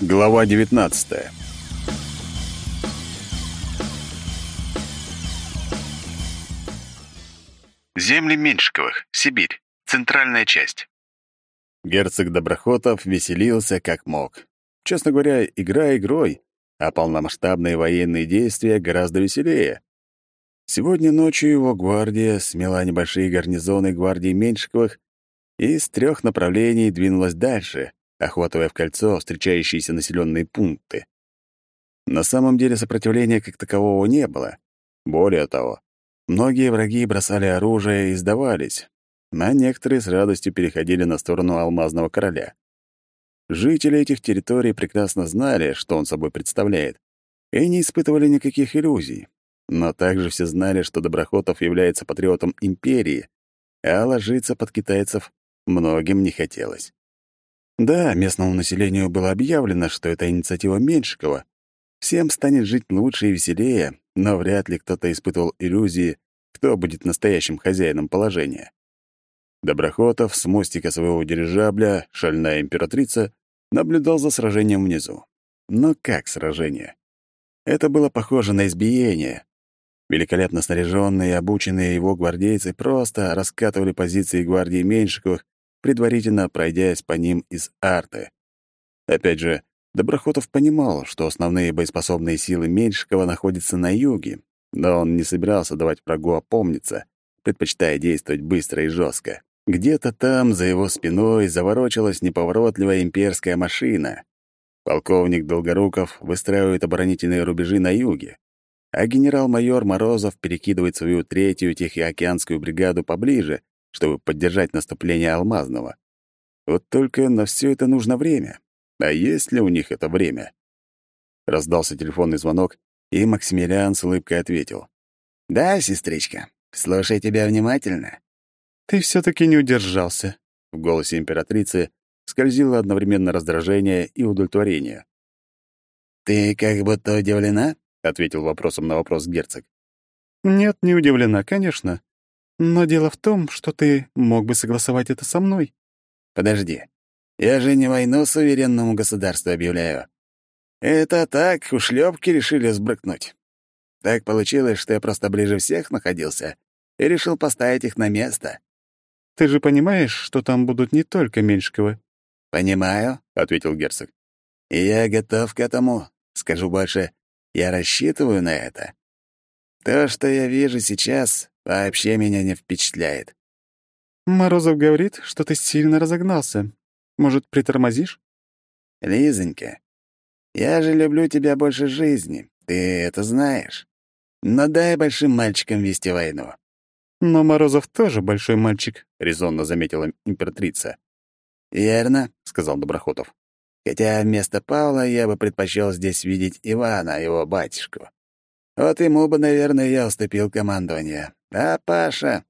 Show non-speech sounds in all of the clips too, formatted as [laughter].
Глава 19. Земли Меньшиковых, Сибирь, центральная часть. Герцог Доброхотов веселился как мог. Честно говоря, игра игрой, а полномасштабные военные действия гораздо веселее. Сегодня ночью его гвардия смела небольшие гарнизоны гвардии Меньшиковых и с трех направлений двинулась дальше, охватывая в кольцо встречающиеся населенные пункты. На самом деле сопротивления как такового не было. Более того, многие враги бросали оружие и сдавались, а некоторые с радостью переходили на сторону Алмазного короля. Жители этих территорий прекрасно знали, что он собой представляет, и не испытывали никаких иллюзий. Но также все знали, что Доброхотов является патриотом империи, а ложиться под китайцев многим не хотелось. Да, местному населению было объявлено, что это инициатива Меньшикова. Всем станет жить лучше и веселее, но вряд ли кто-то испытывал иллюзии, кто будет настоящим хозяином положения. Доброхотов с мостика своего дирижабля, шальная императрица, наблюдал за сражением внизу. Но как сражение? Это было похоже на избиение. Великолепно снаряженные и обученные его гвардейцы просто раскатывали позиции гвардии Меньшиковых предварительно пройдясь по ним из арты. Опять же, Доброхотов понимал, что основные боеспособные силы Меньшикова находятся на юге, но он не собирался давать врагу опомниться, предпочитая действовать быстро и жестко. Где-то там, за его спиной, заворочилась неповоротливая имперская машина. Полковник Долгоруков выстраивает оборонительные рубежи на юге, а генерал-майор Морозов перекидывает свою третью Тихоокеанскую бригаду поближе, чтобы поддержать наступление Алмазного. Вот только на все это нужно время. А есть ли у них это время? Раздался телефонный звонок, и Максимилиан с улыбкой ответил. «Да, сестричка, слушай тебя внимательно». «Ты все таки не удержался». В голосе императрицы скользило одновременно раздражение и удовлетворение. «Ты как будто удивлена?» — ответил вопросом на вопрос герцог. «Нет, не удивлена, конечно. Но дело в том, что ты мог бы согласовать это со мной. Подожди. Я же не войну суверенному государству объявляю. Это так, ушлепки решили сбрыкнуть. Так получилось, что я просто ближе всех находился и решил поставить их на место. Ты же понимаешь, что там будут не только Меньшиковы? «Понимаю», — ответил герцог. «И я готов к этому. Скажу больше, я рассчитываю на это. То, что я вижу сейчас, вообще меня не впечатляет. Морозов говорит, что ты сильно разогнался. Может, притормозишь? Лизонька, я же люблю тебя больше жизни, ты это знаешь. Но дай большим мальчикам вести войну. Но Морозов тоже большой мальчик, резонно заметила императрица. Верно, сказал Доброхотов. Хотя вместо Павла я бы предпочел здесь видеть Ивана, его батюшку. Вот ему бы, наверное, я уступил командование. А Паша?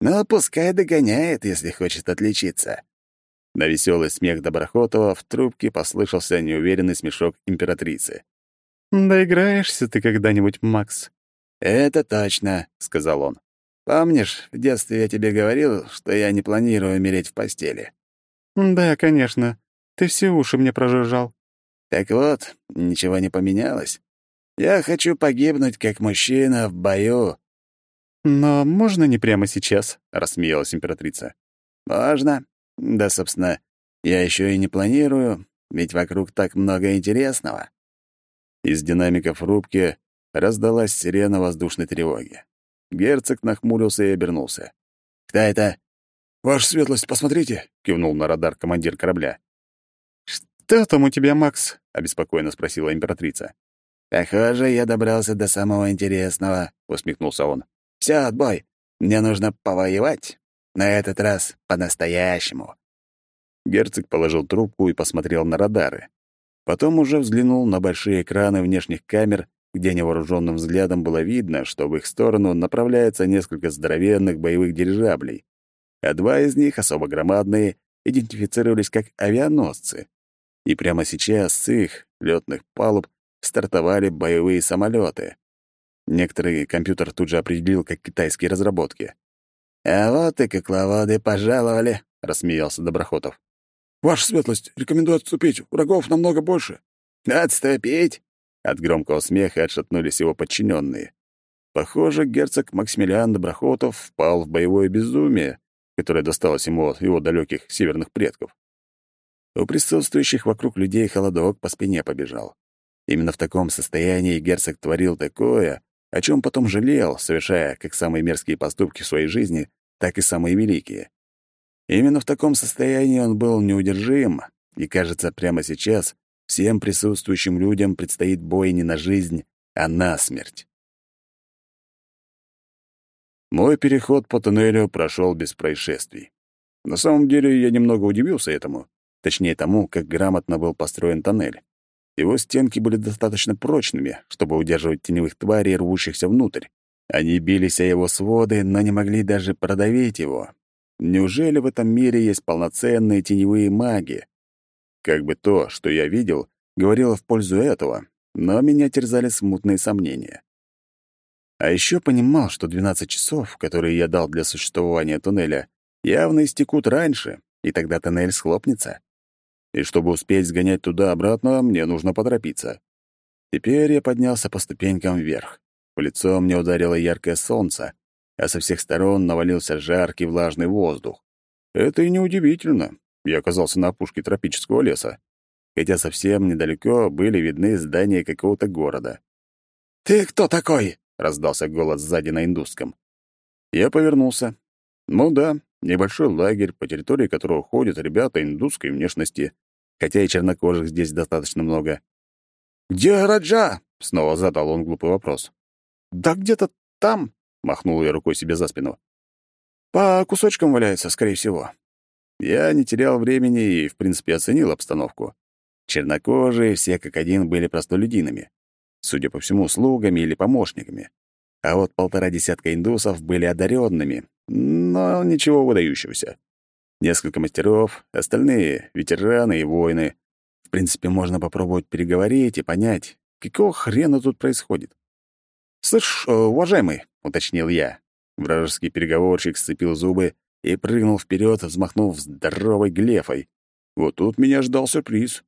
Ну, пускай догоняет, если хочет отличиться. На веселый смех Доброхотова в трубке послышался неуверенный смешок императрицы. «Доиграешься ты когда-нибудь, Макс?» «Это точно», — сказал он. «Помнишь, в детстве я тебе говорил, что я не планирую умереть в постели?» «Да, конечно. Ты все уши мне прожужжал». «Так вот, ничего не поменялось. Я хочу погибнуть как мужчина в бою». «Но можно не прямо сейчас?» — рассмеялась императрица. «Можно. Да, собственно, я еще и не планирую, ведь вокруг так много интересного». Из динамиков рубки раздалась сирена воздушной тревоги. Герцог нахмурился и обернулся. «Кто это?» «Ваша светлость, посмотрите!» — кивнул на радар командир корабля. «Что там у тебя, Макс?» — обеспокоенно спросила императрица. «Похоже, я добрался до самого интересного», — усмехнулся он. «Всё, отбой. Мне нужно повоевать. На этот раз по-настоящему». Герцог положил трубку и посмотрел на радары. Потом уже взглянул на большие экраны внешних камер, где невооруженным взглядом было видно, что в их сторону направляется несколько здоровенных боевых дирижаблей, а два из них, особо громадные, идентифицировались как авианосцы. И прямо сейчас с их лётных палуб стартовали боевые самолеты. Некоторые компьютер тут же определил как китайские разработки. «А вот и кокловоды пожаловали», — рассмеялся Доброхотов. «Ваша светлость, рекомендую отступить. Врагов намного больше». «Отступить!» От громкого смеха отшатнулись его подчиненные. Похоже, герцог Максимилиан Доброхотов впал в боевое безумие, которое досталось ему от его далеких северных предков. У присутствующих вокруг людей холодок по спине побежал. Именно в таком состоянии герцог творил такое, о чем потом жалел, совершая как самые мерзкие поступки в своей жизни, так и самые великие. Именно в таком состоянии он был неудержим, и, кажется, прямо сейчас всем присутствующим людям предстоит бой не на жизнь, а на смерть. Мой переход по туннелю прошел без происшествий. На самом деле я немного удивился этому, точнее тому, как грамотно был построен тоннель. Его стенки были достаточно прочными, чтобы удерживать теневых тварей, рвущихся внутрь. Они бились о его своды, но не могли даже продавить его. Неужели в этом мире есть полноценные теневые маги? Как бы то, что я видел, говорило в пользу этого, но меня терзали смутные сомнения. А еще понимал, что 12 часов, которые я дал для существования туннеля, явно истекут раньше, и тогда туннель схлопнется и чтобы успеть сгонять туда-обратно, мне нужно поторопиться. Теперь я поднялся по ступенькам вверх. В лицо мне ударило яркое солнце, а со всех сторон навалился жаркий влажный воздух. Это и неудивительно. Я оказался на опушке тропического леса, хотя совсем недалеко были видны здания какого-то города. «Ты кто такой?» — раздался голос сзади на индусском. Я повернулся. Ну да, небольшой лагерь, по территории которого ходят ребята индусской внешности хотя и чернокожих здесь достаточно много. «Где Раджа?» — снова задал он глупый вопрос. «Да где-то там», — махнул я рукой себе за спину. «По кусочкам валяется, скорее всего». Я не терял времени и, в принципе, оценил обстановку. Чернокожие все как один были простолюдинами. Судя по всему, слугами или помощниками. А вот полтора десятка индусов были одаренными, но ничего выдающегося. Несколько мастеров, остальные — ветераны и воины. В принципе, можно попробовать переговорить и понять, какого хрена тут происходит. «Слышь, э, уважаемый», — уточнил я. Вражеский переговорщик сцепил зубы и прыгнул вперед, взмахнув здоровой глефой. Вот тут меня ждал сюрприз.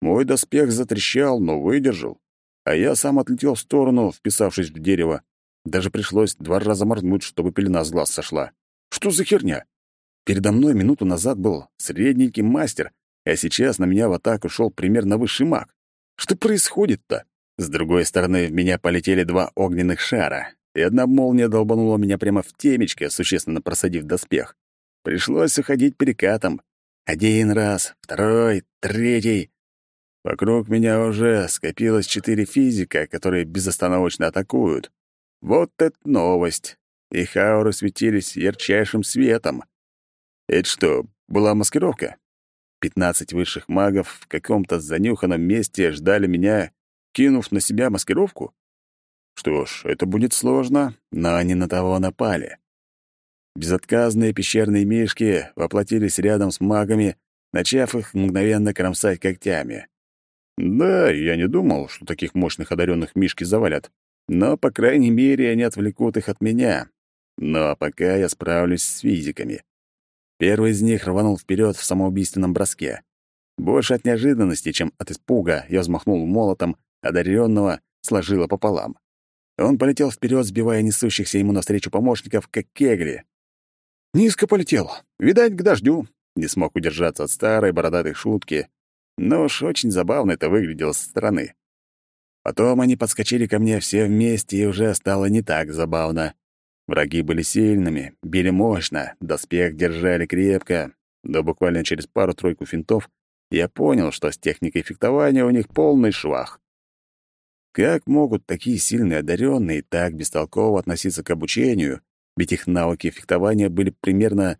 Мой доспех затрещал, но выдержал. А я сам отлетел в сторону, вписавшись в дерево. Даже пришлось два раза моргнуть, чтобы пелена с глаз сошла. Что за херня? Передо мной минуту назад был средненький мастер, а сейчас на меня в атаку шел примерно высший маг. Что происходит-то? С другой стороны, в меня полетели два огненных шара, и одна молния долбанула меня прямо в темечко, существенно просадив доспех. Пришлось уходить перекатом. Один раз, второй, третий. Вокруг меня уже скопилось четыре физика, которые безостановочно атакуют. Вот это новость! Их ауры светились ярчайшим светом. Это что, была маскировка? Пятнадцать высших магов в каком-то занюханном месте ждали меня, кинув на себя маскировку? Что ж, это будет сложно, но они на того напали. Безотказные пещерные мишки воплотились рядом с магами, начав их мгновенно кромсать когтями. Да, я не думал, что таких мощных одаренных мишки завалят, но, по крайней мере, они отвлекут их от меня. Но пока я справлюсь с физиками. Первый из них рванул вперед в самоубийственном броске. Больше от неожиданности, чем от испуга, я взмахнул молотом, одаренного сложило пополам. Он полетел вперед, сбивая несущихся ему навстречу помощников, как кегли. Низко полетел. Видать, к дождю. Не смог удержаться от старой бородатой шутки. Но уж очень забавно это выглядело со стороны. Потом они подскочили ко мне все вместе, и уже стало не так забавно. Враги были сильными, били мощно, доспех держали крепко, но буквально через пару-тройку финтов я понял, что с техникой фехтования у них полный швах. Как могут такие сильные одаренные так бестолково относиться к обучению, ведь их навыки фехтования были примерно,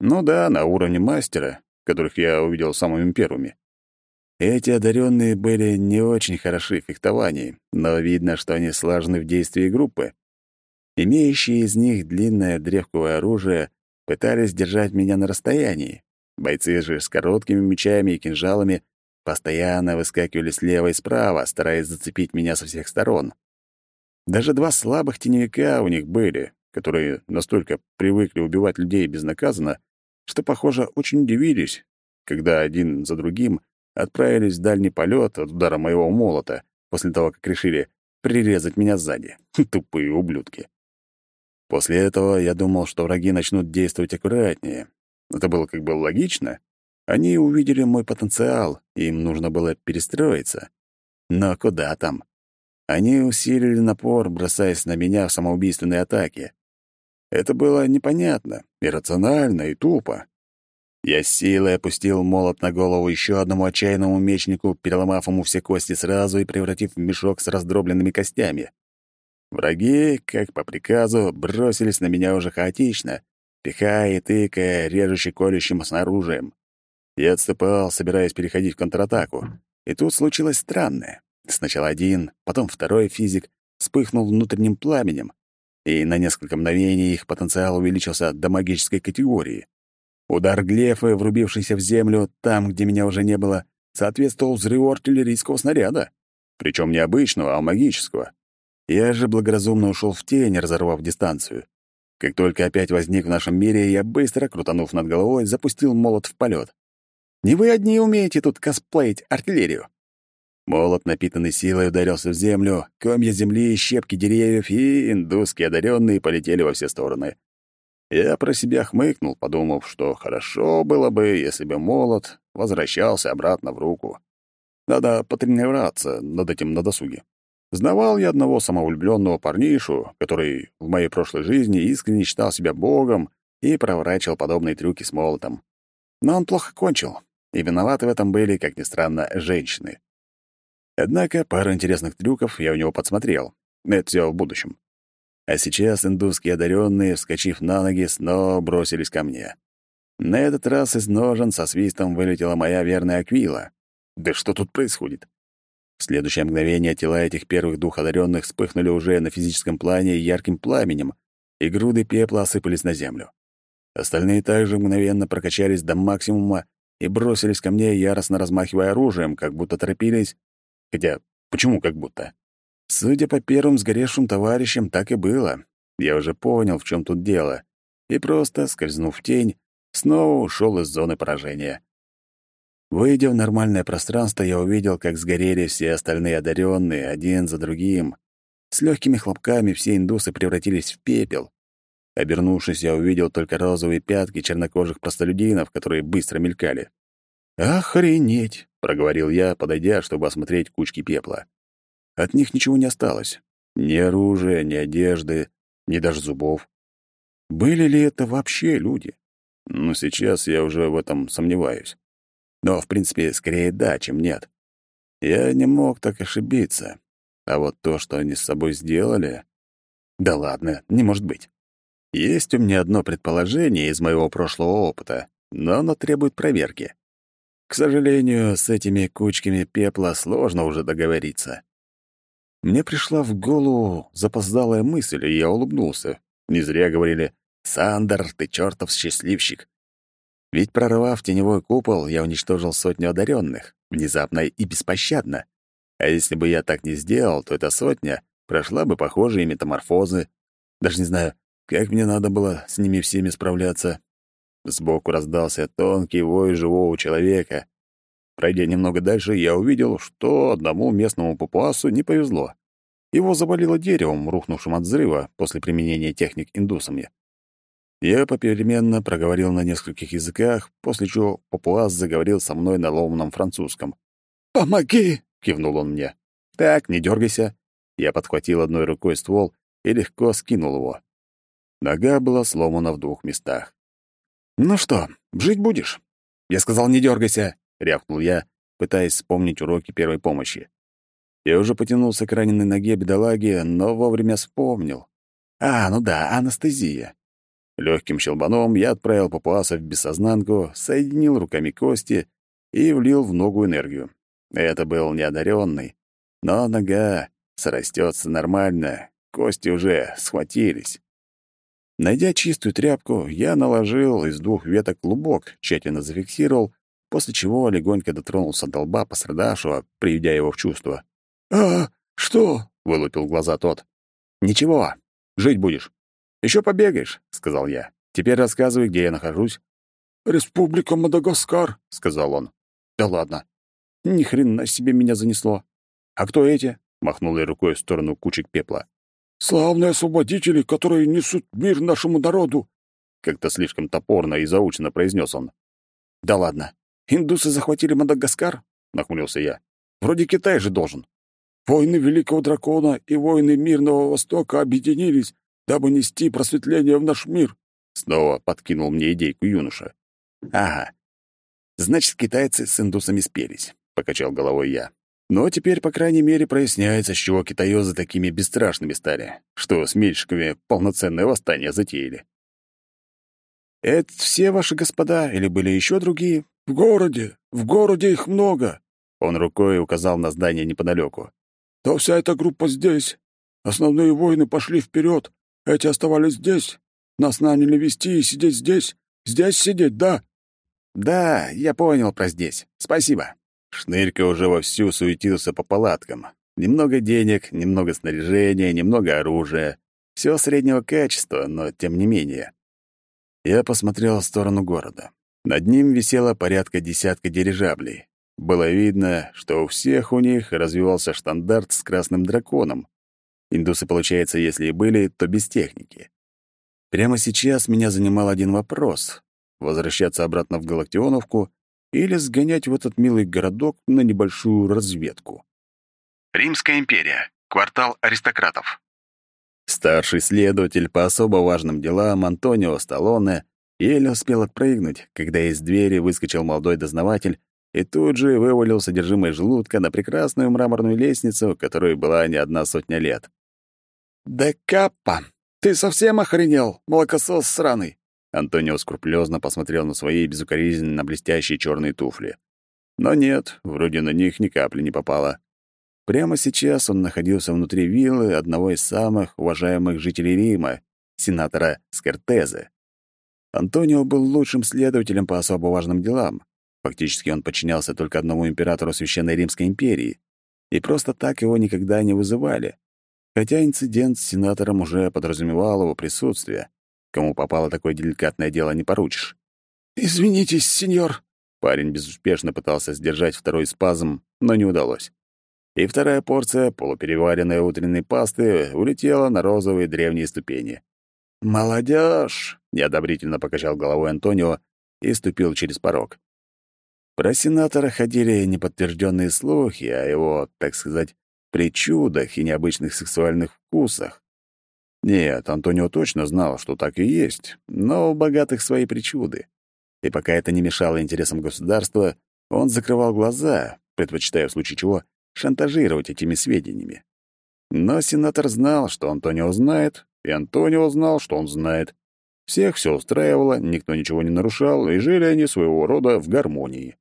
ну да, на уровне мастера, которых я увидел самыми первыми. Эти одаренные были не очень хороши в фехтовании, но видно, что они слажены в действии группы. Имеющие из них длинное древковое оружие пытались держать меня на расстоянии. Бойцы же с короткими мечами и кинжалами постоянно выскакивали слева и справа, стараясь зацепить меня со всех сторон. Даже два слабых теневика у них были, которые настолько привыкли убивать людей безнаказанно, что, похоже, очень удивились, когда один за другим отправились в дальний полет от удара моего молота после того, как решили прирезать меня сзади. [laughs] Тупые ублюдки. После этого я думал, что враги начнут действовать аккуратнее. Это было как бы логично. Они увидели мой потенциал, им нужно было перестроиться. Но куда там? Они усилили напор, бросаясь на меня в самоубийственные атаки. Это было непонятно, иррационально и тупо. Я силой опустил молот на голову еще одному отчаянному мечнику, переломав ему все кости сразу и превратив в мешок с раздробленными костями. Враги, как по приказу, бросились на меня уже хаотично, пихая и тыкая, режуще колющим с. Я отступал, собираясь переходить в контратаку. И тут случилось странное. Сначала один, потом второй физик вспыхнул внутренним пламенем, и на несколько мгновений их потенциал увеличился до магической категории. Удар глефы, врубившийся в землю там, где меня уже не было, соответствовал взрыву артиллерийского снаряда. Причем не обычного, а магического. Я же благоразумно ушел в тень, разорвав дистанцию. Как только опять возник в нашем мире, я быстро, крутанув над головой, запустил молот в полет. Не вы одни умеете тут косплеить артиллерию. Молот, напитанный силой, ударился в землю, комья земли, щепки деревьев и индусские одаренные полетели во все стороны. Я про себя хмыкнул, подумав, что хорошо было бы, если бы молот возвращался обратно в руку. Надо потренироваться над этим на досуге. Знавал я одного самовлюбленного парнишу, который в моей прошлой жизни искренне считал себя богом и проворачивал подобные трюки с молотом. Но он плохо кончил, и виноваты в этом были, как ни странно, женщины. Однако пару интересных трюков я у него подсмотрел. Это все в будущем. А сейчас индусские одаренные, вскочив на ноги, снова бросились ко мне. На этот раз из ножен со свистом вылетела моя верная Аквила. Да что тут происходит? В следующее мгновение тела этих первых двух одаренных вспыхнули уже на физическом плане ярким пламенем, и груды пепла осыпались на землю. Остальные также мгновенно прокачались до максимума и бросились ко мне, яростно размахивая оружием, как будто торопились. Хотя, почему как будто? Судя по первым сгоревшим товарищам, так и было. Я уже понял, в чем тут дело, и просто, скользнув в тень, снова ушел из зоны поражения. Выйдя в нормальное пространство, я увидел, как сгорели все остальные одаренные один за другим. С легкими хлопками все индусы превратились в пепел. Обернувшись, я увидел только розовые пятки чернокожих простолюдинов, которые быстро мелькали. «Охренеть!» — проговорил я, подойдя, чтобы осмотреть кучки пепла. От них ничего не осталось. Ни оружия, ни одежды, ни даже зубов. Были ли это вообще люди? Ну, сейчас я уже в этом сомневаюсь. Но, в принципе, скорее да, чем нет. Я не мог так ошибиться. А вот то, что они с собой сделали... Да ладно, не может быть. Есть у меня одно предположение из моего прошлого опыта, но оно требует проверки. К сожалению, с этими кучками пепла сложно уже договориться. Мне пришла в голову запоздалая мысль, и я улыбнулся. Не зря говорили «Сандер, ты чертов счастливчик». Ведь, прорвав теневой купол, я уничтожил сотню одаренных, внезапно и беспощадно. А если бы я так не сделал, то эта сотня прошла бы похожие метаморфозы. Даже не знаю, как мне надо было с ними всеми справляться. Сбоку раздался тонкий вой живого человека, Пройдя немного дальше, я увидел, что одному местному папуасу не повезло. Его завалило деревом, рухнувшим от взрыва после применения техник индусами. Я попеременно проговорил на нескольких языках, после чего папуас заговорил со мной на ломаном французском. «Помоги!» — кивнул он мне. «Так, не дергайся». Я подхватил одной рукой ствол и легко скинул его. Нога была сломана в двух местах. «Ну что, жить будешь?» Я сказал, не дергайся. — рявкнул я, пытаясь вспомнить уроки первой помощи. Я уже потянулся к раненой ноге бедолаги, но вовремя вспомнил. А, ну да, анестезия. Легким щелбаном я отправил папуаса в бессознанку, соединил руками кости и влил в ногу энергию. Это был неодаренный, но нога срастется нормально, кости уже схватились. Найдя чистую тряпку, я наложил из двух веток клубок, тщательно зафиксировал после чего легонько дотронулся до лба пострадавшего, приведя его в чувство. «А, что?» — вылупил глаза тот. «Ничего, жить будешь. Еще побегаешь», — сказал я. «Теперь рассказывай, где я нахожусь». «Республика Мадагаскар», — сказал он. «Да ладно. Ни хрена себе меня занесло. А кто эти? Махнул я рукой в сторону кучек пепла. Славные освободители, которые несут мир нашему народу, как-то слишком топорно и заучено произнес он. Да ладно. Индусы захватили Мадагаскар? нахмурился я. Вроде Китай же должен. Войны Великого Дракона и войны Мирного Востока объединились, дабы нести просветление в наш мир. Снова подкинул мне идейку юноша. Ага. Значит, китайцы с индусами спелись, покачал головой я. Но теперь, по крайней мере, проясняется, с чего китаёзы такими бесстрашными стали, что с мельщиками полноценное восстание затеяли. «Это все ваши господа или были еще другие?» «В городе! В городе их много!» Он рукой указал на здание неподалеку. «Да вся эта группа здесь. Основные воины пошли вперед, эти оставались здесь. Нас наняли вести и сидеть здесь. Здесь сидеть, да?» «Да, я понял про здесь. Спасибо». Шнырька уже вовсю суетился по палаткам. Немного денег, немного снаряжения, немного оружия. Все среднего качества, но тем не менее. Я посмотрел в сторону города. Над ним висело порядка десятка дирижаблей. Было видно, что у всех у них развивался штандарт с красным драконом. Индусы, получается, если и были, то без техники. Прямо сейчас меня занимал один вопрос — возвращаться обратно в Галактионовку или сгонять в этот милый городок на небольшую разведку. Римская империя. Квартал аристократов. Старший следователь по особо важным делам Антонио Сталлоне еле успел отпрыгнуть, когда из двери выскочил молодой дознаватель и тут же вывалил содержимое желудка на прекрасную мраморную лестницу, которой была не одна сотня лет. «Да каппа! Ты совсем охренел, молокосос сраный!» Антонио скрупулезно посмотрел на свои безукоризненно блестящие черные туфли. Но нет, вроде на них ни капли не попало. Прямо сейчас он находился внутри виллы одного из самых уважаемых жителей Рима, сенатора Скертезе. Антонио был лучшим следователем по особо важным делам. Фактически он подчинялся только одному императору Священной Римской империи, и просто так его никогда не вызывали. Хотя инцидент с сенатором уже подразумевал его присутствие. Кому попало такое деликатное дело, не поручишь. «Извините, сеньор». Парень безуспешно пытался сдержать второй спазм, но не удалось и вторая порция полупереваренной утренней пасты улетела на розовые древние ступени. «Молодежь!» — неодобрительно покачал головой Антонио и ступил через порог. Про сенатора ходили неподтвержденные слухи о его, так сказать, причудах и необычных сексуальных вкусах. Нет, Антонио точно знал, что так и есть, но у богатых свои причуды. И пока это не мешало интересам государства, он закрывал глаза, предпочитая в случае чего шантажировать этими сведениями. Но сенатор знал, что Антонио знает, и Антонио знал, что он знает. Всех все устраивало, никто ничего не нарушал, и жили они своего рода в гармонии.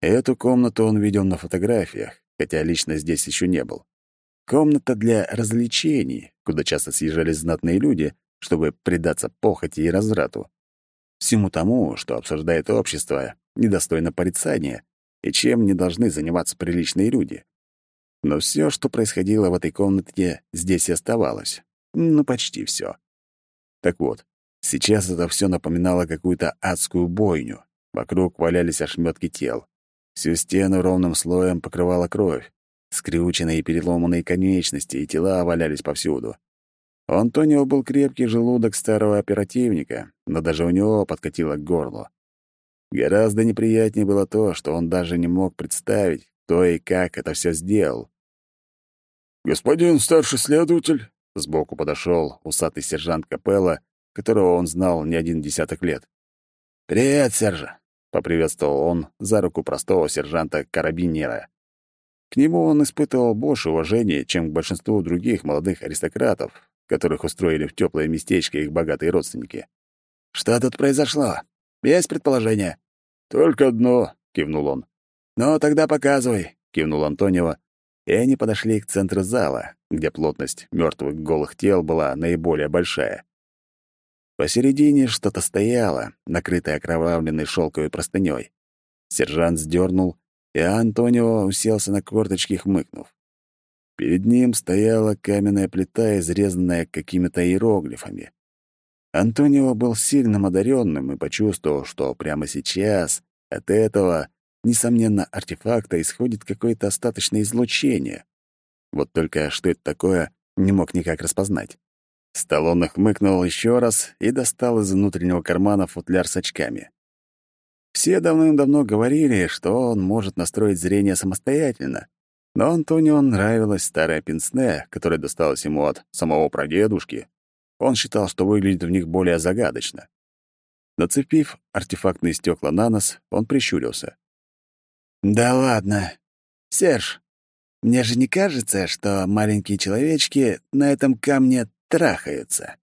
Эту комнату он видел на фотографиях, хотя лично здесь еще не был. Комната для развлечений, куда часто съезжались знатные люди, чтобы предаться похоти и разврату. Всему тому, что обсуждает общество, недостойно порицания, и чем не должны заниматься приличные люди. Но все, что происходило в этой комнате, здесь и оставалось. Ну, почти все. Так вот, сейчас это все напоминало какую-то адскую бойню. Вокруг валялись ошметки тел. Всю стену ровным слоем покрывала кровь. Скрюченные и переломанные конечности и тела валялись повсюду. У Антонио был крепкий желудок старого оперативника, но даже у него подкатило к горлу. Гораздо неприятнее было то, что он даже не мог представить, кто и как это все сделал. «Господин старший следователь», — сбоку подошел усатый сержант Капелла, которого он знал не один десяток лет. «Привет, Сержа», — поприветствовал он за руку простого сержанта-карабинера. К нему он испытывал больше уважения, чем к большинству других молодых аристократов, которых устроили в теплое местечко их богатые родственники. «Что тут произошло? Есть предположение?» «Только одно», — кивнул он. «Ну, тогда показывай», — кивнул Антонио, и они подошли к центру зала, где плотность мертвых голых тел была наиболее большая. Посередине что-то стояло, накрытое окровавленной шелковой простыней. Сержант сдернул, и Антонио уселся на корточки, хмыкнув. Перед ним стояла каменная плита, изрезанная какими-то иероглифами. Антонио был сильным одаренным и почувствовал, что прямо сейчас от этого несомненно, артефакта исходит какое-то остаточное излучение. Вот только что это такое, не мог никак распознать. Сталлоне хмыкнул еще раз и достал из внутреннего кармана футляр с очками. Все давным-давно говорили, что он может настроить зрение самостоятельно, но Антонио нравилась старая пенсне, которая досталась ему от самого прадедушки. Он считал, что выглядит в них более загадочно. Нацепив артефактные стекла на нос, он прищурился. «Да ладно. Серж, мне же не кажется, что маленькие человечки на этом камне трахаются?»